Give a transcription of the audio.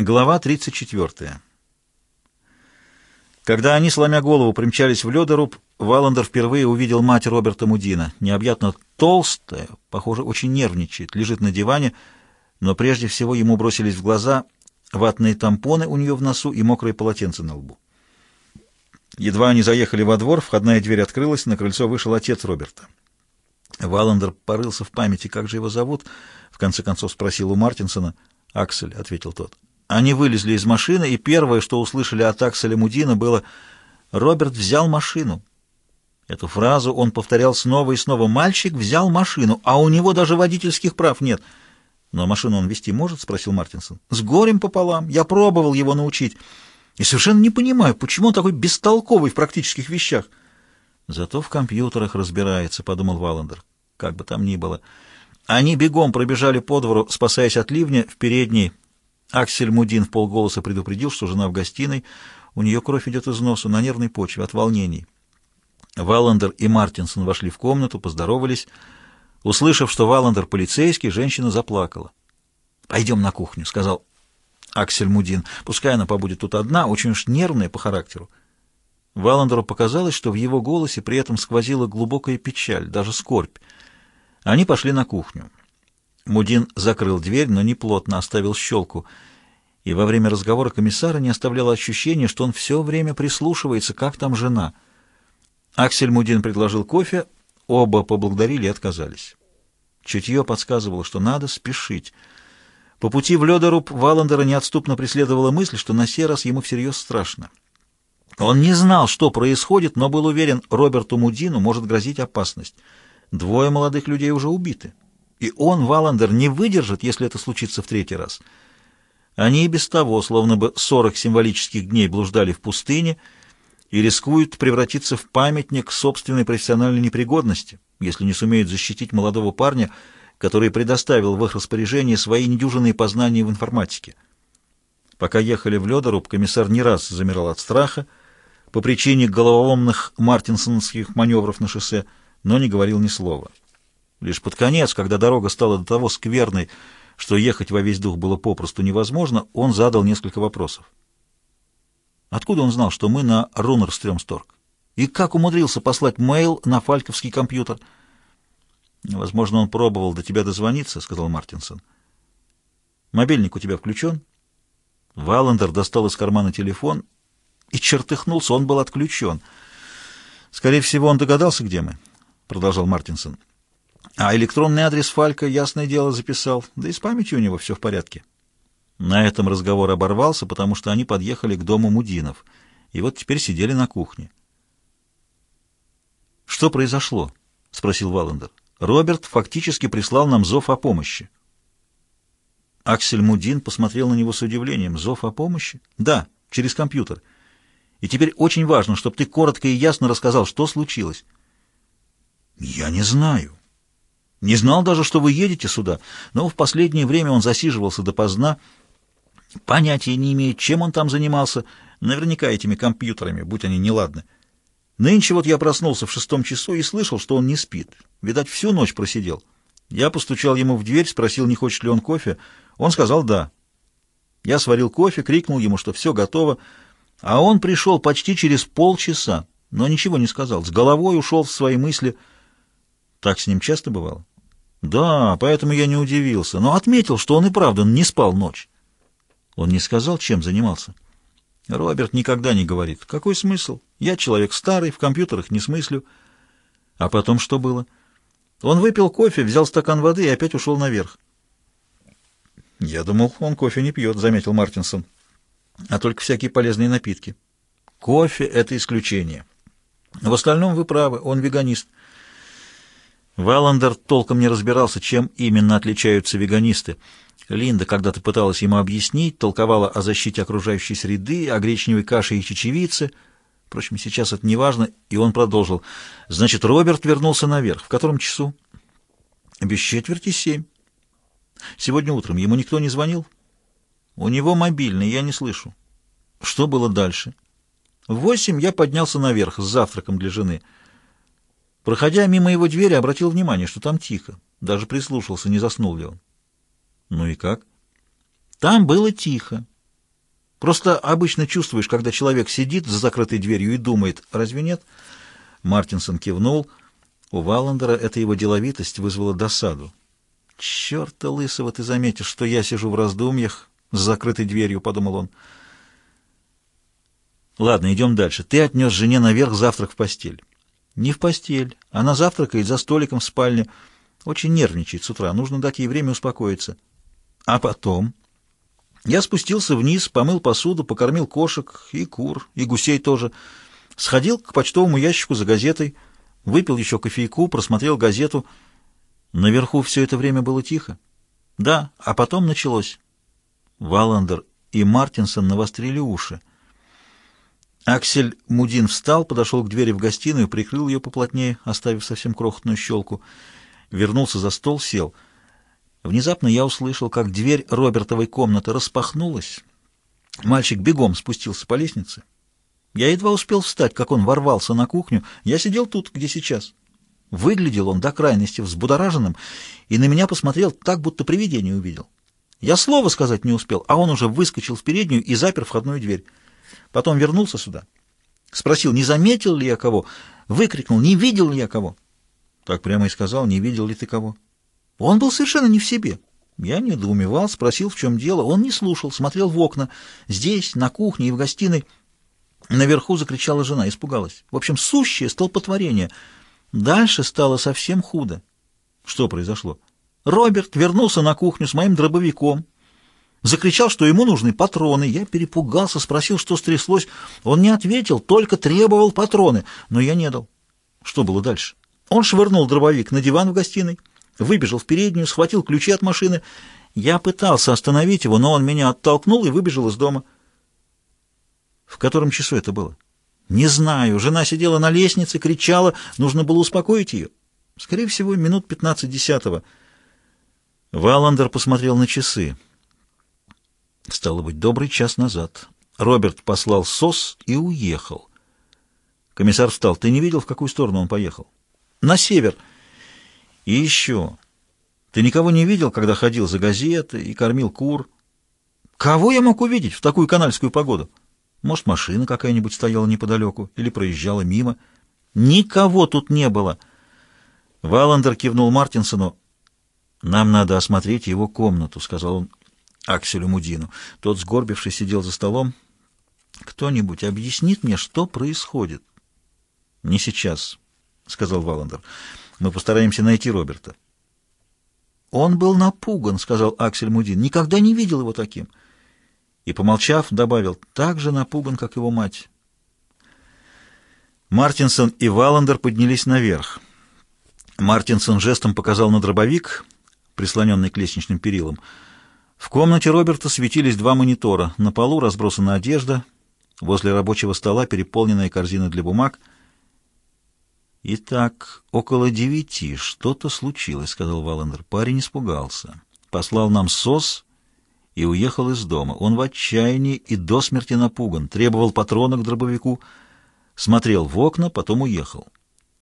Глава 34. Когда они, сломя голову, примчались в ледоруб, Валандер впервые увидел мать Роберта Мудина. Необъятно толстая, похоже, очень нервничает, лежит на диване, но прежде всего ему бросились в глаза ватные тампоны у нее в носу и мокрые полотенца на лбу. Едва они заехали во двор, входная дверь открылась, на крыльцо вышел отец Роберта. Валандер порылся в памяти, как же его зовут, в конце концов спросил у Мартинсона. «Аксель», — ответил тот. Они вылезли из машины, и первое, что услышали от Акселя Мудина, было «Роберт взял машину». Эту фразу он повторял снова и снова. «Мальчик взял машину, а у него даже водительских прав нет». «Но машину он вести может?» — спросил Мартинсон. «С горем пополам. Я пробовал его научить. И совершенно не понимаю, почему он такой бестолковый в практических вещах». «Зато в компьютерах разбирается», — подумал Валандер. Как бы там ни было. Они бегом пробежали по двору, спасаясь от ливня, в передней Аксель Мудин в полголоса предупредил, что жена в гостиной, у нее кровь идет из носа на нервной почве от волнений. Валандер и Мартинсон вошли в комнату, поздоровались. Услышав, что Валандер полицейский, женщина заплакала. «Пойдем на кухню», — сказал Аксель Мудин. «Пускай она побудет тут одна, очень уж нервная по характеру». Валандеру показалось, что в его голосе при этом сквозила глубокая печаль, даже скорбь. Они пошли на кухню. Мудин закрыл дверь, но не плотно оставил щелку, и во время разговора комиссара не оставляло ощущения, что он все время прислушивается, как там жена. Аксель Мудин предложил кофе, оба поблагодарили и отказались. Чутье подсказывало, что надо спешить. По пути в Ледоруб Валандера неотступно преследовала мысль, что на сей раз ему всерьез страшно. Он не знал, что происходит, но был уверен, Роберту Мудину может грозить опасность. Двое молодых людей уже убиты. И он, Валандер, не выдержит, если это случится в третий раз. Они и без того, словно бы сорок символических дней блуждали в пустыне и рискуют превратиться в памятник собственной профессиональной непригодности, если не сумеют защитить молодого парня, который предоставил в их распоряжение свои недюжинные познания в информатике. Пока ехали в Ледоруб, комиссар не раз замирал от страха по причине головоломных мартинсонских маневров на шоссе, но не говорил ни слова. Лишь под конец, когда дорога стала до того скверной, что ехать во весь дух было попросту невозможно, он задал несколько вопросов. Откуда он знал, что мы на Рунерстрёмсторг? И как умудрился послать мейл на фальковский компьютер? Возможно, он пробовал до тебя дозвониться, — сказал Мартинсон. Мобильник у тебя включен? Валандер достал из кармана телефон и чертыхнулся, он был отключен. Скорее всего, он догадался, где мы, — продолжал Мартинсон. А электронный адрес Фалька, ясное дело, записал. Да и с памятью у него все в порядке. На этом разговор оборвался, потому что они подъехали к дому Мудинов. И вот теперь сидели на кухне. «Что произошло?» — спросил Валандер. «Роберт фактически прислал нам зов о помощи». Аксель Мудин посмотрел на него с удивлением. «Зов о помощи?» «Да, через компьютер. И теперь очень важно, чтобы ты коротко и ясно рассказал, что случилось». «Я не знаю. Не знал даже, что вы едете сюда, но в последнее время он засиживался допоздна. Понятия не имеет, чем он там занимался, наверняка этими компьютерами, будь они неладны. Нынче вот я проснулся в шестом часу и слышал, что он не спит. Видать, всю ночь просидел. Я постучал ему в дверь, спросил, не хочет ли он кофе. Он сказал «да». Я сварил кофе, крикнул ему, что все готово, а он пришел почти через полчаса, но ничего не сказал, с головой ушел в свои мысли. Так с ним часто бывало? Да, поэтому я не удивился, но отметил, что он и правда не спал ночь. Он не сказал, чем занимался. Роберт никогда не говорит. Какой смысл? Я человек старый, в компьютерах не смыслю. А потом что было? Он выпил кофе, взял стакан воды и опять ушел наверх. Я думал, он кофе не пьет, заметил Мартинсон, а только всякие полезные напитки. Кофе — это исключение. В остальном вы правы, он веганист. Валандер толком не разбирался, чем именно отличаются веганисты. Линда когда-то пыталась ему объяснить, толковала о защите окружающей среды, о гречневой каше и чечевице. Впрочем, сейчас это не важно, и он продолжил. «Значит, Роберт вернулся наверх. В котором часу?» «Без четверти семь. Сегодня утром ему никто не звонил?» «У него мобильный, я не слышу». «Что было дальше?» «В восемь я поднялся наверх с завтраком для жены». Проходя мимо его двери, обратил внимание, что там тихо. Даже прислушался, не заснул ли он. Ну и как? Там было тихо. Просто обычно чувствуешь, когда человек сидит за закрытой дверью и думает, разве нет? Мартинсон кивнул. У Валандера эта его деловитость вызвала досаду. «Черта лысого ты заметишь, что я сижу в раздумьях с закрытой дверью», — подумал он. «Ладно, идем дальше. Ты отнес жене наверх завтрак в постель». «Не в постель. Она завтракает за столиком в спальне. Очень нервничает с утра. Нужно дать ей время успокоиться». «А потом?» Я спустился вниз, помыл посуду, покормил кошек и кур, и гусей тоже. Сходил к почтовому ящику за газетой, выпил еще кофейку, просмотрел газету. Наверху все это время было тихо. Да, а потом началось. Валандер и Мартинсон навострили уши. Аксель Мудин встал, подошел к двери в гостиную, прикрыл ее поплотнее, оставив совсем крохотную щелку. Вернулся за стол, сел — Внезапно я услышал, как дверь Робертовой комнаты распахнулась. Мальчик бегом спустился по лестнице. Я едва успел встать, как он ворвался на кухню. Я сидел тут, где сейчас. Выглядел он до крайности взбудораженным и на меня посмотрел так, будто привидение увидел. Я слова сказать не успел, а он уже выскочил в переднюю и запер входную дверь. Потом вернулся сюда. Спросил, не заметил ли я кого. Выкрикнул, не видел ли я кого. Так прямо и сказал, не видел ли ты кого. Он был совершенно не в себе. Я недоумевал, спросил, в чем дело. Он не слушал, смотрел в окна. Здесь, на кухне и в гостиной. Наверху закричала жена, испугалась. В общем, сущее столпотворение. Дальше стало совсем худо. Что произошло? Роберт вернулся на кухню с моим дробовиком. Закричал, что ему нужны патроны. Я перепугался, спросил, что стряслось. Он не ответил, только требовал патроны, но я не дал. Что было дальше? Он швырнул дробовик на диван в гостиной выбежал в переднюю, схватил ключи от машины. Я пытался остановить его, но он меня оттолкнул и выбежал из дома. В котором часу это было? Не знаю. Жена сидела на лестнице, кричала, нужно было успокоить ее. Скорее всего, минут пятнадцать десятого. Валандер посмотрел на часы. Стало быть, добрый час назад. Роберт послал СОС и уехал. Комиссар встал. Ты не видел, в какую сторону он поехал? На север. И еще. Ты никого не видел, когда ходил за газеты и кормил кур? Кого я мог увидеть в такую канальскую погоду? Может, машина какая-нибудь стояла неподалеку или проезжала мимо? Никого тут не было. Валандер кивнул Мартинсону. «Нам надо осмотреть его комнату», — сказал он Акселю Мудину. Тот, сгорбившись, сидел за столом. «Кто-нибудь объяснит мне, что происходит?» «Не сейчас», — сказал Валандер. Мы постараемся найти Роберта. Он был напуган, сказал Аксель Мудин. Никогда не видел его таким. И, помолчав, добавил, так же напуган, как его мать. Мартинсон и Валандер поднялись наверх. Мартинсон жестом показал на дробовик, прислоненный к лестничным перилам. В комнате Роберта светились два монитора. На полу разбросана одежда, возле рабочего стола переполненная корзина для бумаг — «Итак, около девяти что-то случилось», — сказал Валандер. Парень испугался. Послал нам СОС и уехал из дома. Он в отчаянии и до смерти напуган, требовал патрона к дробовику, смотрел в окна, потом уехал.